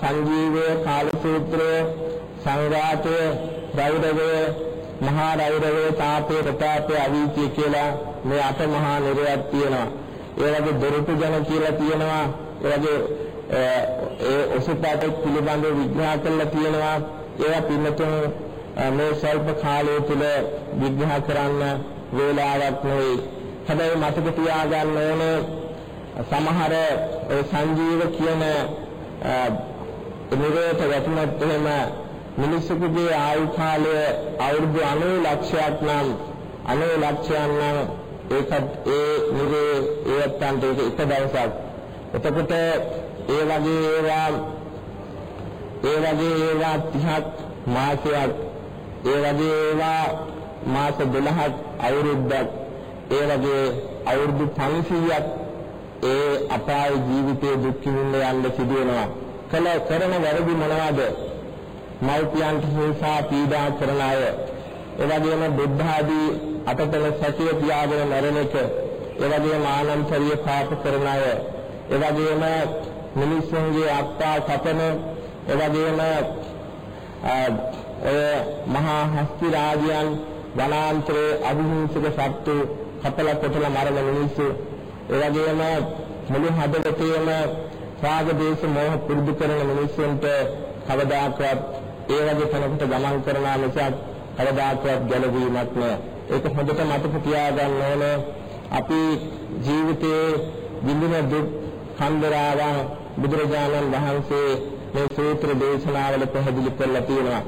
සංජීවය කාල සූත්‍රය සංඝාතය රෞරවය මහා රෞරවය තාපේ ප්‍රතාපය අවීචය කියලා මේ අට මහා නිරයක් තියෙනවා. ඒ වගේ දොරටු ජන කියලා තියෙනවා. ඒ වගේ ඒ ඔසුපාට පිළිබඳව විග්‍රහ කරලා තියෙනවා. ඒවා පින්නතුන් මේ ස්වල්ප කාලය තුල විග්‍රහ කරන්න වේලාවක් නෙවෙයි හැබැයි මතක තියාගන්න ඕනේ සමහර ඒ සංජීව කියන නිරේත වැටුනත් එහෙම මිනිසෙකුගේ ආයු කාලය අවුරුදු 90 ලක්ෂයක් නම් 90 ලක්ෂයන් නම් ඒකත් ඒ නිරේ ඒත්තන්ට ඒක එක දවසක් එතකොට ඒ වගේ ඒවා ඒ වගේ ඒවා 30ක් මාසයක් ඒ වගේ ඒවා මාස 12ක් අවුරුද්දක් ඒ වගේ අවුරුදු 500ක් ඒ අපාය ජීවිතයේ දුක් විඳින්න යන්න සිදු වෙනවා. කල කරන වැරදි මොනවද? මෞපියන්ට හිංසා පීඩා කරන අය. ඒ වගේම බුද්ධ ආදී අතතල සතිය තියාගෙන මරණ එක. ඒ වගේම ආනන්තරීය පාප කරන අය. ඒ වගේම මිනිස්සුන්ගේ අත්තා කපන ඒ වගේම ඔය මහා හස්ති රාජයන් වනාන්තරයේ අවිහිංසක සත්තු කපල කොටල මරන මිනිස්සු ඒ වගේම මුළු හදවතේම රාග දේශ මොහ පුරුදු කරන මිනිස්සුන්ට කවදාකවත් ඒ වගේ තැනකට ගමන් කරනා මිසක් කවදාකවත් ගැලවීමක් නෑ. ඒක හොඳට මතක තියාගන්න ඕනේ. අපි ජීවිතයේ විඳින දුක් කන්දරාවන් බුදුරජාණන් වහන්සේ මේ සූත්‍ර දේශනාවල පැහැදිලි කරලා තියෙනවා.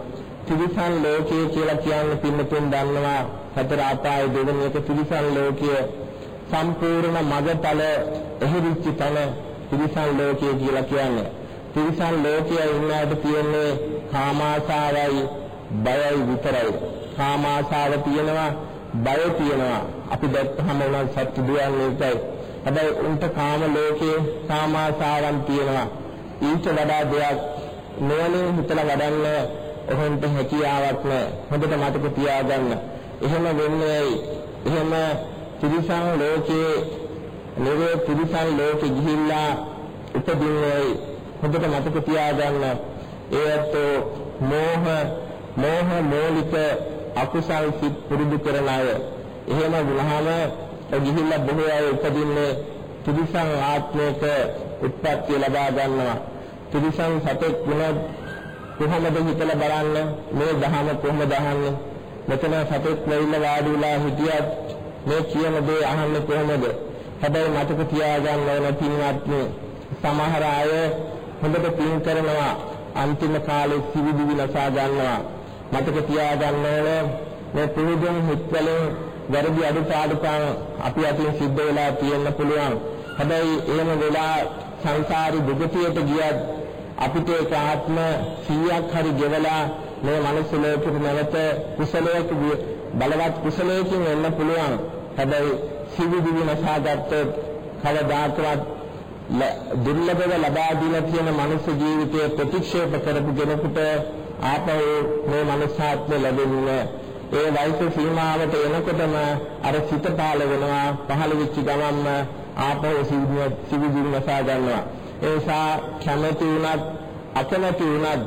තිරිසන් ලෝකයේ කියලා කියන්නේ පින්නතුන් දන්නවා සතර අපාය දෙවෙනි එක තිරිසන් ලෝකයේ සම්පූර්ණ මගපල එහෙරිච්ච තැන තිරිසන් ලෝකය කියලා කියන්නේ. තිරිසන් ලෝකයේ ඉන්නවට තියෙන්නේ කාමාශාවයි බයයි විතරයි. කාමාශාව තියෙනවා බය තියෙනවා. අපි දැක්කම උනන් සත්‍ය දුවන්නේ ඒකයි. හැබැයි උන්ට කාම ලෝකයේ කාමාශාවන් තියෙනවා. ඊට වඩා දෙයක් නොවනේ හිතලා වඩන්න ඔහොන්ට හැකියාවක් නැහැ. හොඳට මතක තියාගන්න. එහෙම වෙන්නේ එහෙම තිරිසන් ලෝකයේ නිරේ තිරිසන් ලෝකෙ ගිහිල්ලා උපදින්නේ හොඳට මතක තියාගන්න. ඒත් මෝහ මෝහ මූලික අකුසල් සිත් පුරුදු කරන අය. එහෙම වුණාම ගිහිල්ලා බොහෝ අය උපදින්නේ තිරිසන් ආත්මයක උත්පත්ති ලබා ගන්නවා. තිරිසන් සතෙක් වුණත් කොහොමද හිතලා බලන්න? මේ දහම කොහොමද අහන්නේ? මෙතන සතෙක් වෙයිලා වාඩි වෙලා හිටියත් මේ කියන දේ අහන්නේ කොහොමද? හැබැයි මතක තියාගන්න ඕන පින්වත්නි සමහර අය හොඳට පින් කරනවා අන්තිම කාලේ සිවිදි විනාසා ගන්නවා. මතක තියාගන්න ඕන මේ පුරුදුන් හිත්වලින් වැරදි අඩුපාඩුකම් අපි අතින් සිද්ධ වෙලා තියෙන්න පුළුවන්. හැබැයි එහෙම වෙලා සංසාරි දුගතියට ගියත් අපිට ඒක ආත්ම 100ක් හරි ගෙවලා මේ මනුස්ස ලෝකෙට නැවත කුසලයක බලවත් කුසලයකින් එන්න පුළුවන්. හැබැයි සිවිදි විනාශාගත්තොත් කවදාකවත් දුර්ලභව ලබා දීලා තියෙන මනුස්ස ජීවිතයේ ප්‍රතික්ෂේප කරපු කෙනෙකුට ආපහු මේ මනුස්සාත්ම ලැබෙන්නේ ඒ වයස සීමාවට එනකොටම අර සිත පාල වෙනවා පහළ වෙච්ච ගමන්ම ආපහු සිවිදි විනාශා ගන්නවා ඒ නිසා කැමැති වුණත් අකමැති වුණත්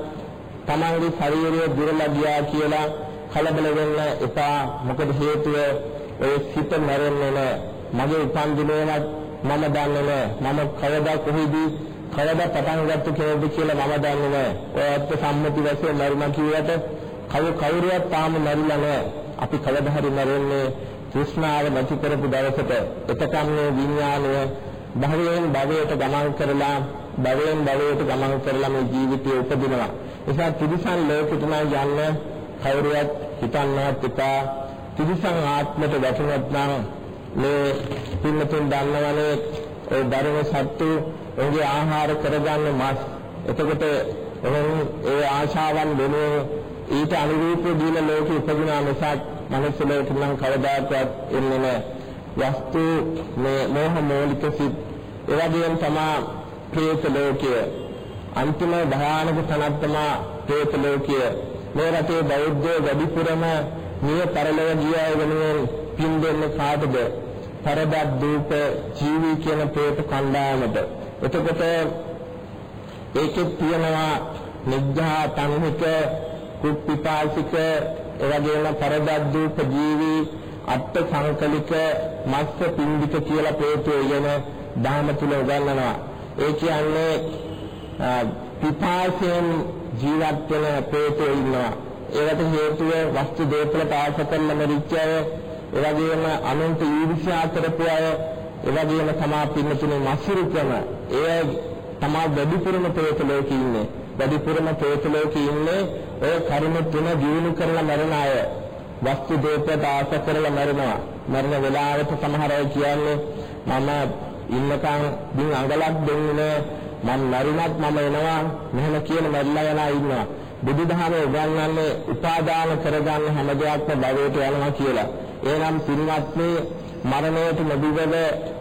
තමන්ගේ ශරීරය දුරලා ගියා කියලා කලබල වෙන්න එපා මොකද හේතුව ඔය සිත මැරෙන්නේ නැහැ. මගේ උපන් දිනේවත් මම දන්නේ නැහැ. මම කවදා කොහෙදී කවදා පටන් ගත්ත කෙනෙක්ද කියලා මම දන්නේ නැහැ. ඔය ඇත්ත සම්මති වශයෙන් මරුණා කියුවට කව කවුරුවත් තාම මරිලා නැහැ. අපි කවදා හරි මැරෙන්නේ තෘෂ්ණාව නැති කරපු දවසට. එතකම් මේ විඥානය භවයෙන් භවයට ගමන් කරලා භවයෙන් භවයට ගමන් කරලා මේ ජීවිතය උපදිනවා. ඒ නිසා ත්‍රිසන් ලෝකෙට නම් යන්න කවුරුවත් හිතන්නවත් එපා. තිරිසන් ආත්මයට වැටුණත් නම් මේ පින්නතුන් දන්නවනේ ඒ දරුව සත්තු ඔහුගේ ආහාර කරගන්න මස්. එතකොට ඔහු ඒ ආශාවන් වෙනුවෙන් ඊට අනුරූප දීන ලෝකෙ උපදිනා මිසක් මනුස්ස ලෝකෙ නම් කවදාකවත් එන්නේ නැහැ. වස්තු මේ මෝහ මූලික සිත් ඒ වගේම තමයි ප්‍රේත ලෝකය. අන්තිම භයානක තනක් තමයි ප්‍රේත ලෝකය. මේ රටේ බෞද්ධ වැඩිපුරම මේ පරලොව ගියා වෙනුවෙන් පින් දෙන්න කාටද? පරදත් දූප ජීවි කියන ප්‍රේත කණ්ඩායමට. එතකොට ඒකෙත් තියෙනවා නිග්ඝා තන්හික කුප්පිපාසික එවැගේම පරදද්දූප ජීවි අට්ඨ සංකලික මස්ස පින්ඩික කියලා ප්‍රේතය ඉගෙන දහම තුල උගන්වනවා. ඒ කියන්නේ පිපාසයෙන් ජීවත් වෙන ප්‍රේතයෝ ඉන්නවා. ඒකට හේතුව වස්තු දේපල පාස කරන මරිච්චය, එවැගේම අනන්ත ඊර්ෂ්‍යා කරපු අය, එවැගේම තමා පින්නතුනේ මසිරුකම, ඒ තමා වැඩිපුරම ප්‍රේත ලෝකේ ඉන්නේ. වැඩිපුරම ප්‍රේත ලෝකේ ඉන්නේ ඔය කර්ම තුන දිනු කරලා මරණ අය. වස්තු දේපලට ආස කරලා මරනවා. මරණ වෙලාවට සමහර අය කියන්නේ මම ඉන්නකන් දින අඟලක් දෙන්නේ මම මරුණත් මම එනවා මෙහෙම කියන මැරිලා යනා ඉන්නවා බුදුදහම උගන්වන්නේ උපාදාන කරගන්න හැම දෙයක්ම භවයට යනවා කියලා. එනම් පින්වත්නි මරණයට නොබිවද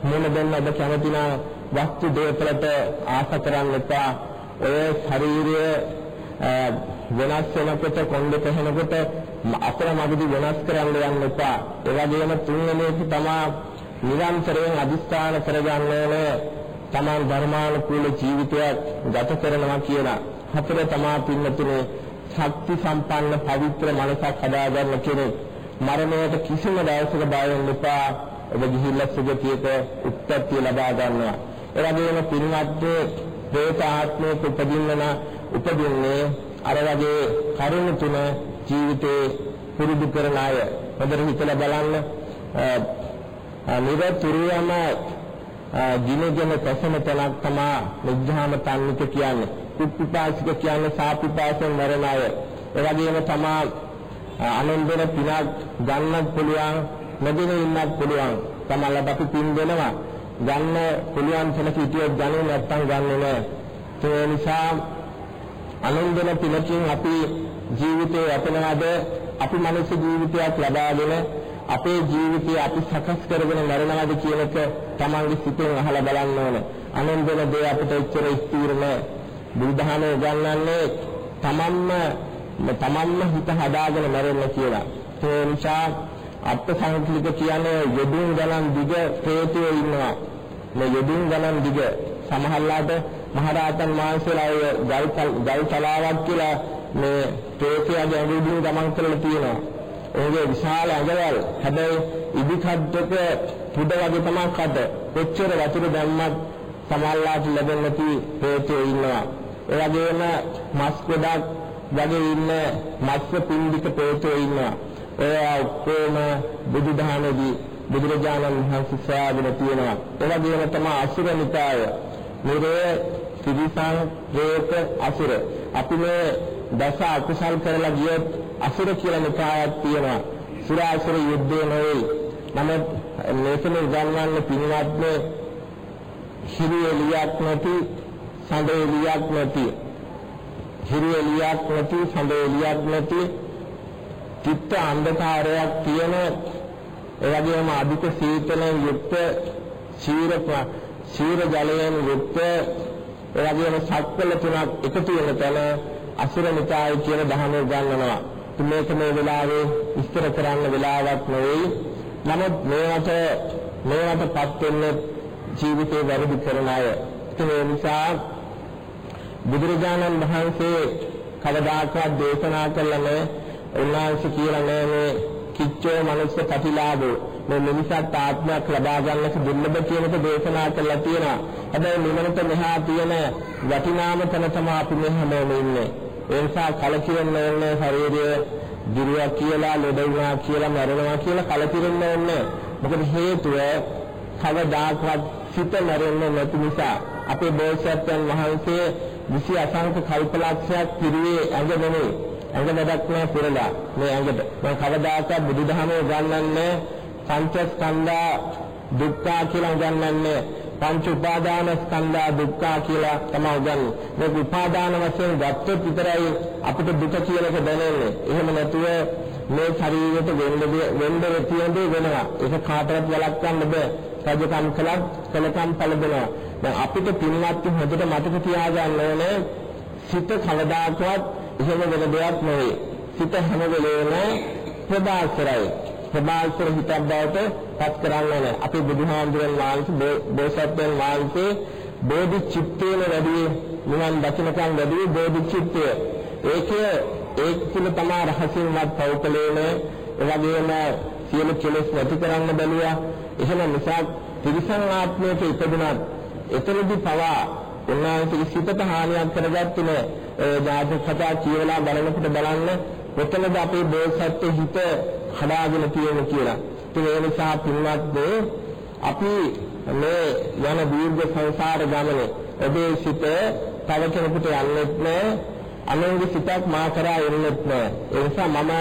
මුණ දෙන්න ඔබ කැමති නම් වස්තු දේපලට ආස කරන්න එපා. ඔය ශරීරය වෙනස් වෙනකොට කොණ්ඩ පහනකොට අපර මගදී වෙනස් කරන්න යන්න එපා. ඒ වගේම තුන්වෙනි එක තමයි නිරන්තරයෙන් අදිස්ථාන කරගන්න ඕනේ තමන් ධර්මානුකූල ජීවිතයක් ගත කරනවා කියලා. හතර තමා පින්නතුනේ ශක්ති සම්පන්න පවිත්‍ර මනසක් හදාගන්න කෙනෙක්. මරණයට කිසිම දවසක බය වෙන්න එපා. ඔබ ගිහිල්ලා සුගතියට උත්පත්ති ලබා ගන්නවා. ඒ වගේම පින්වත් ප්‍රේත ආත්මයක උපදින්න උපදින්නේ අර වගේ කරුණ තුන ජීවිතේ පුරුදු කරන අය. හොඳට හිතලා බලන්න. නිරතුරුවම ගිනගෙන පැසෙන තැනක් තමයි නිග්‍රහම තන්නික කියන්නේ. කුප්පිපාසික කියන්නේ සාපිපාසෙන් මරණ අය. ඒ වගේම තමයි අනන්දන පිනක් ගන්නත් පුළුවන්, නැදෙන ඉන්නත් පුළුවන්. තමලට අපි පින් දෙනවා. ගන්න පුළුවන් තැනක හිටියොත් ගන්නේ නැත්තම් ගන්නෙ නෑ. ඒ නිසා අනන්දන පිනකින් අපි ජීවිතේ යතනවාද අපි මනුෂ්‍ය ජීවිතයක් ලබාගෙන අපේ ජීවිතය අපි සකස් කරගෙන මරණවද කියන එක තමන්ගේ සිතෙන් අහලා බලන්න ඕනේ. අනන්දන දේ අපිට එච්චර ස්ථිර නෑ. බුදුදහමේ උගන්වන්නේ තමන්ම තමන්ම හිත හදාගෙන මැරෙන්න කියලා. ඒ නිසා අත්සංකලික කියන්නේ යදුන් ගණන් දිග ප්‍රේතයෝ ඉන්නවා. මේ යදුන් ගණන් දිග සමහරලාට මහරහතන් වහන්සේලා ගල් ගල් තලාවක් කියලා මේ ප්‍රේතයාගේ අඟුලින් ගමන් කරලා තියෙනවා. ඒකේ විශාල අඟවල් හැබැයි ඉදිකඩක පුඩ වගේ තමයි කඩ. කොච්චර වතුර දැම්මත් සමල්ලාට ලැබෙන්නේ නැති හේතුව ඉන්නවා. ඒ වගේම මස් ගොඩක් වගේ ඉන්න මත්ස්‍ය පින්ඩික හේතුව ඉන්නවා. ඒ ඔක්කොම බුදුදහමේදී බුදුරජාණන් වහන්සේ සෑගෙන තියෙනවා. ඒ වගේම තමයි අසුර නිකාය. නිරේ තිරිසන් ප්‍රේත අසුර. අපි මේ දස අකුසල් කරලා ගියොත් අසුර කියලා නිකායක් තියෙනවා. සුරාසුර යුද්ධය නෙවෙයි. නමුත් මේකම උගන්වන්න පින්වත්නේ හිරු එලියක් නැති සඳ එලියක් නැති හිරු එලියක් නැති සඳ එලියක් නැති චිත්ත අන්ධකාරයක් තියෙන ඒ වගේම අධික සීතලෙන් යුක්ත ශීර ශීර ජලයෙන් යුක්ත ඒ වගේම සක්වල තුනක් එකතු වෙන තැන අසුරනිකාය කියන දහම ගන්නවා. මේක මේ වෙලාවේ විස්තර කරන්න වෙලාවක් නෙවෙයි. නමුත් මේවට මේවටපත් වෙන්න ජීවිතේ වැරදි කරන අය. ඒ නිසා බුදුරජාණන් වහන්සේ කවදාකවත් දේශනා කළ නැහැ. උන්වහන්සේ කියලා නෑ මේ කිච්චෝ මනුස්ස ප්‍රතිලාභෝ මේ මිනිසත් ආත්මයක් ලබා ගන්නක දුර්ලභ කියනක දේශනා කළා තියෙනවා. හැබැයි නිවනට මෙහා තියෙන වටිනාම තැන තමයි අපි මේ හැමෝම ඉන්නේ. ඒ නිසා කලකිරෙන්න ඕනේ ශරීරය දිරුවා කියලා, ලෙඩ වුණා කියලා, මරණවා කියලා කලකිරෙන්න ඕනේ. මොකද හේතුව කවදාකවත් සිත මැරෙන්නේ නැති නිසා අපේ බෝසත්යන් වහන්සේ විසි අසංක කල්පලක්ෂයක් පිරුවේ ඇඟ නෙමෙයි ඇඟ වැඩක් නෑ පුරලා. මේ ඇඟට. මම කවදාකවත් බුදුදහමේ ගන්නන්නේ පංචස්කන්ධා දුක්ඛ කියලා උගන්වන්නේ පංච උපාදාන ස්කන්ධා දුක්ඛ කියලා තමයි උගන්වන්නේ. මේක උපාදාන වශයෙන් ගත්තොත් විතරයි අපිට දුක කියන එක දැනෙන්නේ. එහෙම නැතුව මේ ශරීරයට වෙන්න වෙන්න තියෙන දේ වෙනවා. ඒක කාටවත් වළක්වන්න බෑ. රජකම් කළත් කළකම් පළදෙනවා. දැන් අපිට පින්වත් හොඳට මතක තියාගන්න ඕනේ සිත කවදාකවත් එහෙම වෙන දෙයක් නෙවෙයි. සිත හැම වෙලේම ප්‍රබාසරයි. ප්‍රබාසර හිතක් බවට පත් කරන්නේ නැහැ. අපි බුදුහාමුදුරන් වහන්සේ බෝසත්යන් වහන්සේ බෝධි චිත්තේන වැඩි නිවන් දකින්නකම් වැඩි බෝධි චිත්තය. ඒකේ ඒක තුල තමයි රහසින්වත් පෞකලේන ඒ වගේම සියලු කෙලෙස් නැති කරන්න බැලුවා. එහෙම නිසා තිරිසන් ආත්මයක ඉපදුනත් එතනදී පවා උන්වහන්සේගේ සිතට හානියක් කරගත්තේ නෑ. ඒ ජාතක කතා කියවලා බලනකොට බලන්න කොතනද අපේ බෝසත්ත්ව හිත හදාගෙන තියෙන්නේ කියලා. ඉතින් ඒ නිසා පින්වත් අපි මේ යන දීර්ඝ සංසාර ගමනේ ඔබේ සිත තව කෙනෙකුට යන්නේත් නෑ අනුන්ගේ සිතක් මා කරා එන්නේත් නෑ ඒ නිසා මම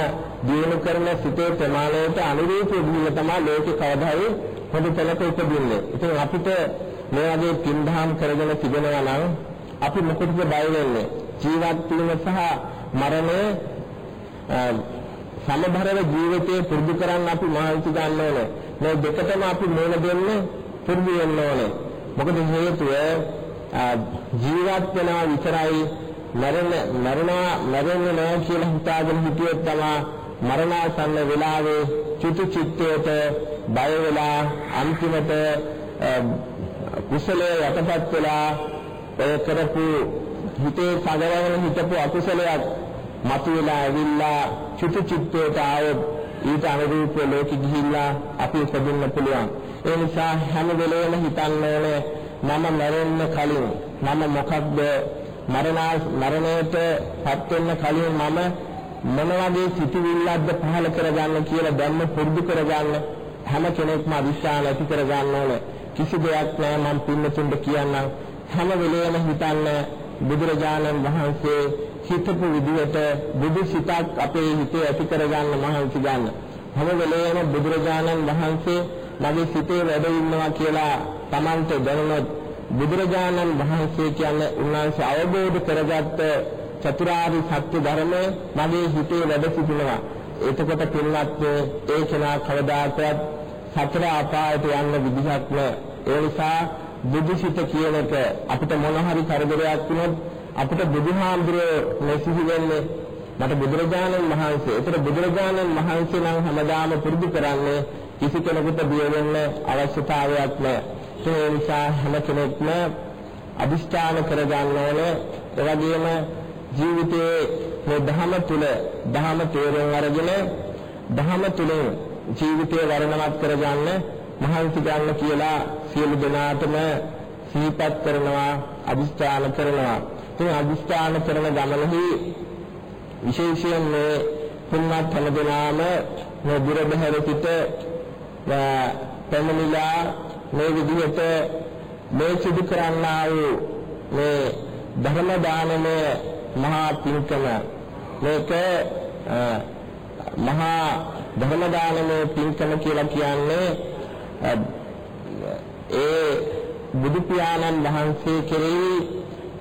දිනු කරන සිතේ ප්‍රමාණයට අනුරූප විදිහට තමයි ලෝකේ කවදායි හොඳ තැනක උපදින්නේ. ඉතින් අපිට මේ වගේ පින්දහම් කරගෙන තිබෙනවා නම් අපි මොකටද බය වෙන්නේ? ජීවත් වීම සහ මරණය සමබරව ජීවිතේ පුරුදු කරන්න අපි මහන්සි ගන්න ඕනේ. මේ දෙකටම අපි මුණ දෙන්න පුරුදු වෙන්න ඕනේ. මොකද හේතුව ජීවත් වෙනවා විතරයි මරණ මරණා මරන්නේ නැහැ කියලා හිතාගෙන හිටියොත් තමයි මරණාසන්න වෙලාවේ චුතු චිත්තයට බය වෙලා අන්තිමට කුසලයේ යටපත් වෙලා ඔය කරපු හිතේ සගවගෙන හිටපු අකුසලයක් මතුවලා ඇවිල්ලා චුතු චිත්තයට ආවොත් ඊට අනුරූප ලෝකෙ ගිහිල්ලා අපි උපදින්න පුළුවන්. ඒ නිසා හැම වෙලේම හිතන්න ඕනේ මම මැරෙන්න කලින් මම මොකක්ද මරණා මරණයට පත් වෙන්න කලින් මම මොන වගේ සිතුවිල්ලක්ද පහල කරගන්න කියලා දැම්ම පුරුදු කරගන්න හැම කෙනෙක්ම අවිශ්වාස ඇති කරගන්න ඕනේ. කිසි දෙයක් නෑ මම පින්නතුන්ට කියන්නම් හැම වෙලේම හිතන්න බුදුරජාණන් වහන්සේ හිතපු විදිහට බුදු සිතක් අපේ හිතේ ඇති කරගන්න මහන්සි ගන්න. හැම වෙලේම බුදුරජාණන් වහන්සේ මගේ සිතේ වැඩ ඉන්නවා කියලා Tamante දැනුණොත් බුදුරජාණන් වහන්සේ කියන්නේ උන්වහන්සේ අවබෝධ කරගත්ත චතුරාර්ය සත්‍ය ධර්මය මගේ හිතේ වැඩ සිටිනවා. එතකොට පින්වත් ඒ කෙනා කවදාකවත් සතර අපායට යන්න විදිහක් නෑ. ඒ නිසා බුදුසිත කියන එක අපිට මොන හරි කරදරයක් වුණොත් අපිට බුදුහාමුදුරුවෝ මෙසිහි වෙන්නේ මට බුදුරජාණන් වහන්සේ. ඒතර බුදුරජාණන් වහන්සේ නම් හැමදාම පුරුදු කරන්නේ කිසි කෙනෙකුට බිය වෙන්න අවශ්‍යතාවයක් නැහැ. ඒ නිසා හැම කෙනෙක්ම අදිෂ්ඨාන කරගන්න ඕනේ. ඒ වගේම ජීවිතයේ මේ ධහම තුල ධහම තේරුම් අරගෙන ධහම තුලින් ජීවිතය වර්ණවත් කරගන්න මහන්සි ගන්න කියලා සියලු දෙනාටම සිහිපත් කරනවා අදිෂ්ඨාන කරනවා. ඉතින් අදිෂ්ඨාන කරන ගමනෙහි විශේෂයෙන් මේ පුණ්‍යත් හැමදෙනාම මේ දුර බැහැර සිට පැමිණිලා මේ විදිහට මේ සිදු කරන්නා වූ මේ ධර්ම දානමය මහා පින්කම. මේක මහා ධර්ම දානමය පින්කම කියලා කියන්නේ ඒ බුදු පියාණන් වහන්සේ කෙරෙහි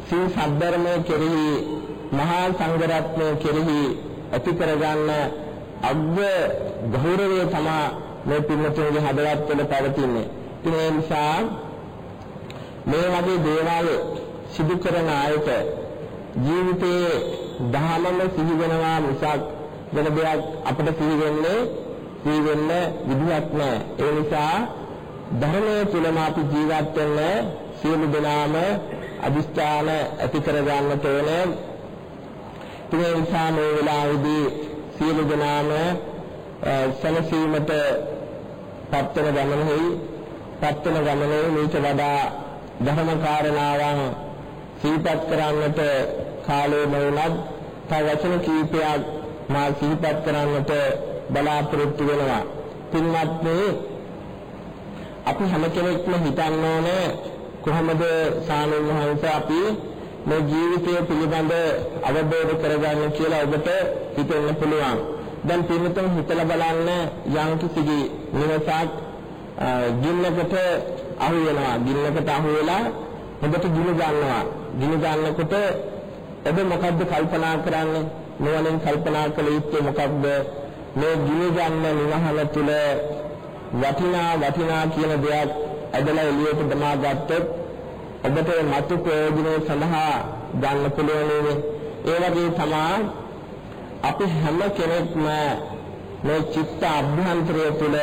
සී සද්ධර්මයේ කෙරෙහි මහා සංඝරත්නය කෙරෙහි ඇති කරගන්න අග්ග ගෞරවය තමයි මේ පින්වතුන්ගේ හදවත් වල පවතින්නේ. ඒ නිසා මේ වගේ දේවල් සිදු කරන අයට ජීවිතයේ ධර්මම සිහි වෙනවා මිසක් වෙන දෙයක් අපිට සිහි වෙන්නේ සිහි වෙන්න විදියක් නැහැ. ඒ නිසා ධර්මයේ තුලම අපි ජීවත් වෙන්න සියලු දෙනාම අදිස්ථාන ඇති කර ගන්නට ඕනේ. ඒ නිසා මේ වෙලාවේදී සියලු දෙනාම සැලසීමට පත්වන ගමනෙහි පත්වන ගමනේ මේක වඩා ධර්ම කාරණාවන් සිහිපත් කරන්නට කාලය නොවුනත් තව වචන කීපයක් මා සිහිපත් කරන්නට බලාපොරොත්තු වෙනවා. පින්වත්නි අපි හැම කෙනෙක්ම හිතන්න ඕනේ කොහොමද සානුන් වහන්සේ අපි මේ ජීවිතය පිළිබඳ අවබෝධ කරගන්න කියලා ඔබට හිතෙන්න පුළුවන්. දැන් පින්තුන් හිතලා බලන්න යම් කිසි නිවසක් ගින්නකට අහු වෙනවා. ගින්නකට අහු වෙලා හොඳට ගිනි ගන්නවා. ගිනි ගන්නකොට ඔබ මොකද්ද කල්පනා කරන්නේ? නුවණින් කල්පනා කළ යුත්තේ මොකක්ද? මේ ගිනි ගන්න නිවහල තුල වටිනා වටිනා කියන දෙයක් ඇදලා එළියට දමා ගත්තොත් ඔබට මතු ප්‍රයෝජනය සඳහා ගන්න පුළුවන් ඒ වගේ තමයි අපි හැම කෙනෙක්ම මේ චිත්ත අභ්‍යන්තරය තුළ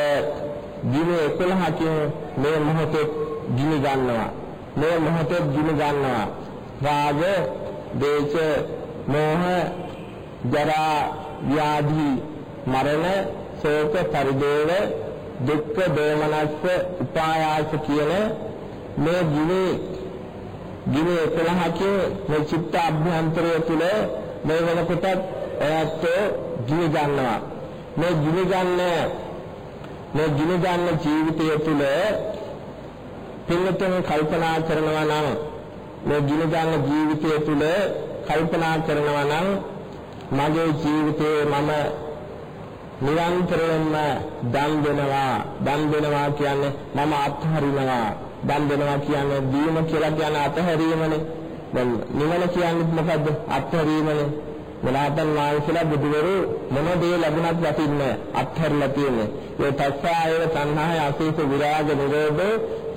දින 11කින් මේ මොහොතේ ගිනි ගන්නවා. මේ මොහොතේ ගිනි ගන්නවා. රාග දේශ මෝහ ජරා ව්‍යාධි මරණ ශෝක පරිදේව දුක්ඛ දෝමනස්ස උපායාස කියන මේ ගිනි ගිනි 11කින් මේ චිත්ත අභ්‍යන්තරය තුල මේ වෙනකොට එයත් ගිනි ගන්නවා. මේ ගිනි ගන්න මේ ගිනි ගන්න ජීවිතය තුල පින්නතම කල්පනා කරනවා නම් මේ ගිනි ගන්න ජීවිතය තුල කල්පනා කරනවා නම් මගේ ජීවිතේ මම නිරන්තරයෙන්ම දන් දෙනවා. දන් දෙනවා කියන්නේ මම අත්හරිනවා. දන් දෙනවා කියන්නේ දීම කියලා කියන අත්හැරීමනේ. දැන් නිවන කියන්නේ මොකද්ද? අත්හැරීමනේ. මලාතන් වහන්සේලා බුදුවරු මොන දේ ලැබුණත් වටින්නේ අත්හැරලා තියෙන්නේ. ඒ තස්සායව තණ්හාය අසීස විරාග නිරෝධ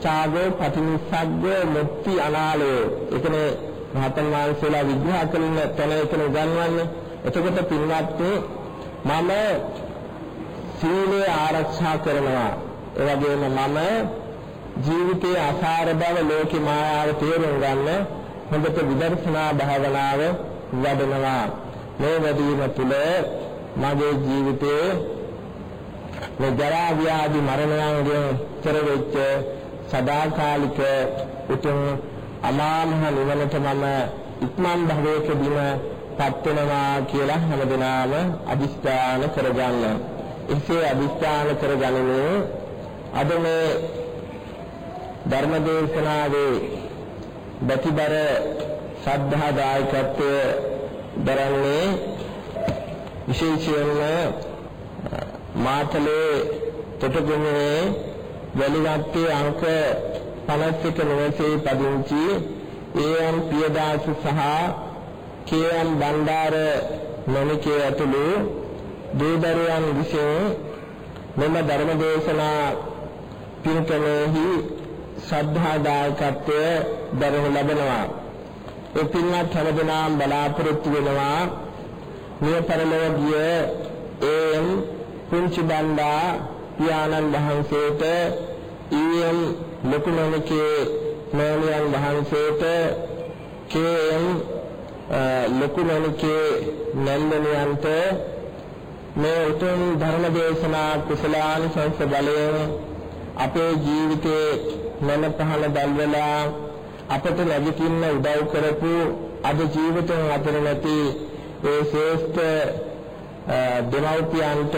ඡාගෝ පටිනිස්සග්ග මුක්ති අනාලය ඒකනේ මහතන් වහන්සේලා විග්‍රහ කරන තැන එතන උගන්වන්නේ. එතකොට පින්වත්නි මම සීලය ආරක්ෂා කරනවා ඒ වගේම මම ජීවිතයේ අසාර බව ලෝකේ මායාව තේරුම් ගන්න හොඳට විදර්ශනා භාවනාව වඩනවා මේ වැඩිම තුල මගේ ජීවිතයේ මේ ජරා ව්‍යාධි මරණයන්ගෙන් තොර වෙච්ච සදාකාලික උතුම් අමාමහ නිවනට මම ඉක්මන් භවයකදීම පත් වෙනවා කියලා හැමදෙනාම අදිස්ථාන කරගන්න. එසේ අදිස්ථාන කරගනිමින් අද මේ ධර්ම දේශනාවේ බතිබර ශ්‍රද්ධා දායකත්වය දරන්නේ විශේෂයෙන්ම මාතලේ තොටගොනේ වැලිවත්තේ අංක 51 නිවසේ පදිංචි ඒ.එම්. පියදාස සහ කේ.එම්. බණ්ඩාර නොනිකේ ඇතුළු දූදරුවන් විසින් මෙම ධර්ම දේශනා පින්කමෙහි ශ්‍රද්ධා දායකත්වය දරනු ලබනවා. ඒ පින්වත් හැමදෙනාම බලාපොරොත්තු වෙනවා මිය පරලොව ගිය ඒ.එම්. පුංචි බණ්ඩා පියාණන් වහන්සේට ඊ.එම්. ලොකුමණකේ මෑණියන් වහන්සේට කේ.එම්. ලොකුමණකේ නන්දනයන්ට මේ උතුම් ධර්ම දේශනා කුසලානිසංස බලයෙන් අපේ ජීවිතේ මන පහළ දැල්වලා අපට ලැබෙකින්න උදව් කරපු අද ජීවිතෙන් අතර නැති ඒ ශ්‍රේෂ්ඨ දෙමව්පියන්ට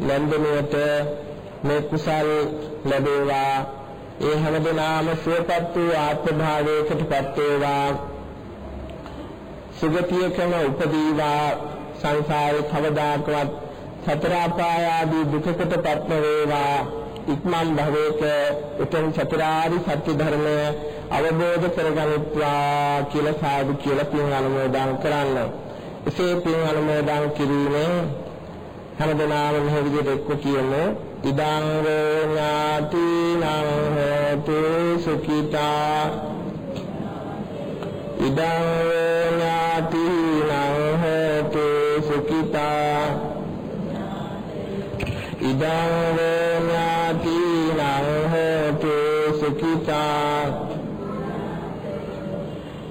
ලැබෙනුවට මේ කුසල් ලැබේවා. ඒ හැමදෙනාම සුවපත් වූ ආත්ම භාවයකටපත් වේවා. සුගතියකම උපදීවා. සංසාරේ කවදාකවත් සතර අපාය ආදී දුකකටපත් වේවා. ඉක්මන් භවයක උතුම් චතුරාරි සත්‍ය ධර්මය අවබෝධ කරගනිත්වා කියලා සාදු කියලා පින් අනුමෝදන් කරන්න. එසේ පින් අනුමෝදන් කිරීමෙන් හැමදෙනාම මේ විදිහට එක්ක කියමු. ඉදං ඥාතිනං හෝතු සුඛිතා. ඉදං ඥාතිනං ඉදං ඥාතිනං හෝතු සුඛිතා.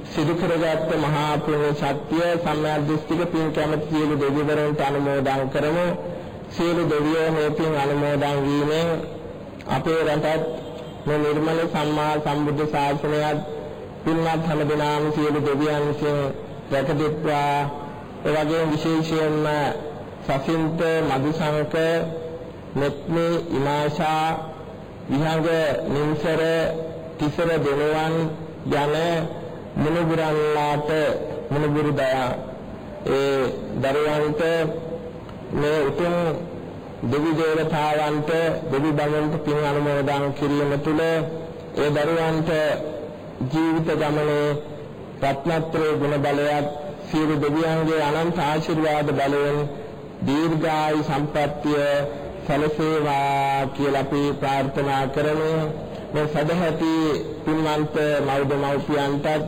සිදු කරගත් මහා පුණ්‍ය සත්‍ය සම්‍යක් දෘෂ්ටික පින් කැමති සියලු දෙවිවරුන්ට අනුමෝදන් කරමු. සියලු දෙවියෝ මේ පින් අනුමෝදන් වීමෙන් අපේ රටත් මේ නිර්මල සම්මා සම්බුද්ධ ශාසනයත් පින්වත් හැම දිනම සියලු දෙවියන් විසින් රැකදෙත්වා ඒ වගේම විශේෂයෙන්ම සසින්ත මදුසංක මෙත්මේ ඉමාශා විහංග නින්සර තිසර දෙනවන් යන මුණුබුරන්ලාට මුණුබුරු දයා ඒ දරුවන්ට මේ උතුම් දෙවි දේවතාවන්ට දෙවි බඹන්ට පින් අනුමෝදන් කිරීම තුළ ඒ දරුවන්ට ජීවිත ගමනේ රත්නත්‍රේ ගුණ බලයත් සියලු දෙවියන්ගේ අනන්ත ආශිර්වාද බලයෙන් දීර්ඝායු සම්ප්‍රත්‍ය සැලසේවා කියලා අපි ප්‍රාර්ථනා කරමු. මේ සදැහැති පින්වන්ත මව්ද මව්පියන්ටත්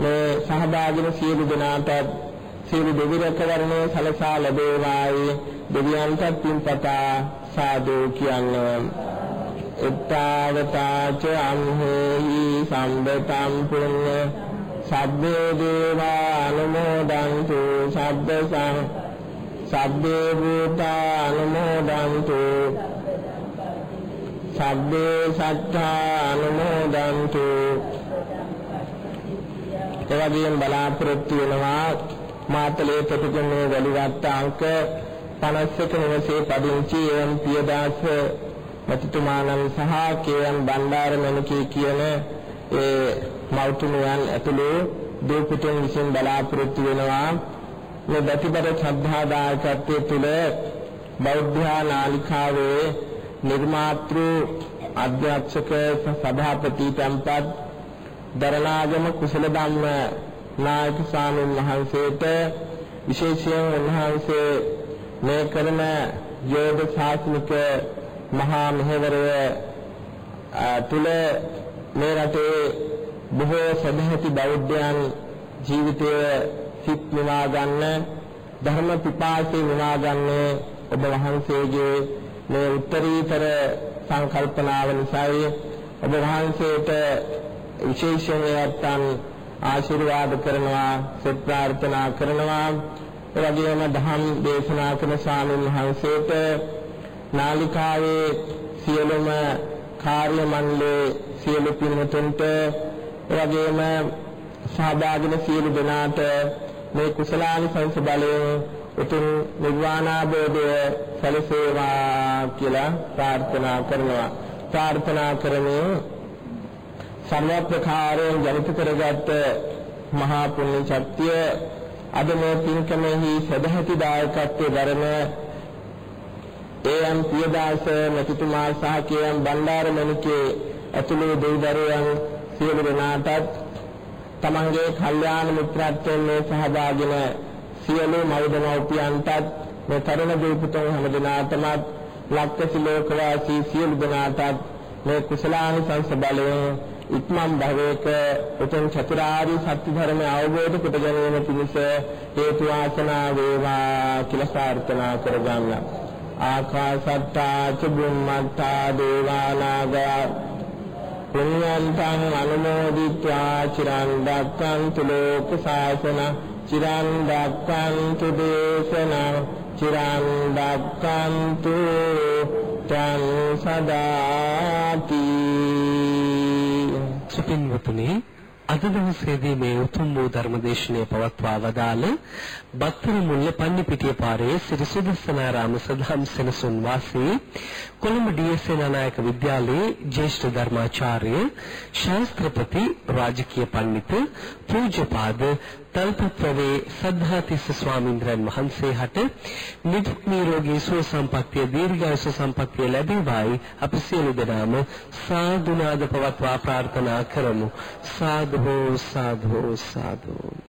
මේ සහභාගී සියලු දෙනාටත් සියලු දෙවි රැකවරණය සලසා ලැබේවායි. දෙවියන්ටත් පින්පතා සාදු කියන්නේ එත්තාවතාච අම්හෙහි සම්බතම් පුඤ්ඤ. සබ්බේ දේවා අනුමෝදන්තු. සබ්බ සං සබ්බේ භූතා අනුමෝදන්තු සබ්බේ සත්තා අනුමෝදන්තු එවැගේම බලාපොරොත්තු වෙනවා මාතලේ ප්‍රතිගමනයේ වැලිගත් අංක 51 නිවසේ පදිංචි එම් පියදාස මැතිතුමාණන් සහ කේ.එම්. බණ්ඩාර මණිකේ කියන ඒ මෞතුමයන් ඇතුළු දූ පුතුන් විසින් බලාපොරොත්තු වෙනවා මේ ප්‍රතිපද ශ්‍රද්ධාදායකත්වයේ තුල බෞද්ධ නාලිකාවේ නිර්මාතෘ අධ්‍යක්ෂක සභාපති තම්පත් දරණාගම කුසල ධම්ම නායක ස්වාමීන් වහන්සේට විශේෂයෙන් උන්වහන්සේ මේ කරන යෝග ශාස්ත්‍රික මහා මෙහෙවරය තුල මේ රටේ බොහෝ සදැහැති බෞද්ධයන් ජීවිතය සිත් නිවා ගන්න ධර්ම පිපාසය නිවා ගන්න ඔබ වහන්සේගේ මේ උත්තරීතර සංකල්පනාව නිසායි ඔබ වහන්සේට විශේෂයෙන් යත්තන් ආශිර්වාද කරනවා සෙත් ප්‍රාර්ථනා කරනවා. ඒ වගේම දහම් දේශනා කරන ස්වාමීන් වහන්සේට නාලිකාවේ සියලුම කාර්ය මණ්ඩලයේ සියලු පින්වතුන්ට ඒ වගේම සහභාගී සියලු දෙනාට මේ කුසලානිසංස බලයෙන් උතුම් නිර්වාණාභෝධය සැලසේවා කියලා ප්‍රාර්ථනා කරනවා ප්‍රාර්ථනා කරමින් සර්ව ප්‍රකාරයෙන් ජනිත කරගත් මහා පුණ්‍ය ශක්තිය අද මේ පින්කමෙහි සදහති දායකත්වයේ දරන ඒ.එම්. පියදාස මෙතුමා සහ කේ.එම්. බණ්ඩාරමණිකේ ඇතුළු දෙවිදරුවන් සියලු දෙනාටත් තමන්ගේ කල්යාණ මිත්‍රත්වයෙන් මේ සහභාගී වන සියලු මව්දමව්පියන්ටත් මේ තරුණ දූපතන් හැම දිනාටම ලක්කසි ලෝකවාසී සියලු දෙනාටත් මේ කුසලානිසංස බලයෙන් ඉක්මන් භවයක උතුම් චතුරාර්ය සත්‍ය ධර්මය අවබෝධ කොට ගැනීම පිණිස හේතු වාසනා වේවා කියලා ප්‍රාර්ථනා කරගන්න. ආකාශත්තා චුම්මත්තා දේවානාගා පුඤ්ඤන්තං අනුමෝදිत्वा චිරන් දක්ඛන්තු ලෝක සාසන චිරන් දක්ඛන්තු දේශනං චිරන් දක්ඛන්තු තං සදාති. සුපින්වතුනි අද දවසේදී මේ උතුම් වූ ධර්මදේශනය පවත්වා වදාළ බත්තර මුල්ලපන්නි පිටිය පාරේ සිරි සුදස්සනාරාම සදහම් සෙනසුන් වාසී කොළඹ ඩීඑස්එ නායක විද්‍යාලයේ ජ්‍යෙෂ්ඨ ධර්මාචාර්ය ශාස්ත්‍රපති රාජකීය පඬිතු පූජ්‍යපාද තල්පත්‍රවේ සද්ධාතිස්ස ස්වාමීන්ද්‍රයන් වහන්සේ හට නිදුක් නිරෝගී සුව සම්පන්නිය දීර්ඝායුෂ සම්පන්නිය ලැබේවායි අපි සියලු දෙනාම සාදුනාද පවත්වා ප්‍රාර්ථනා කරමු. සාදු සාදු සාදු.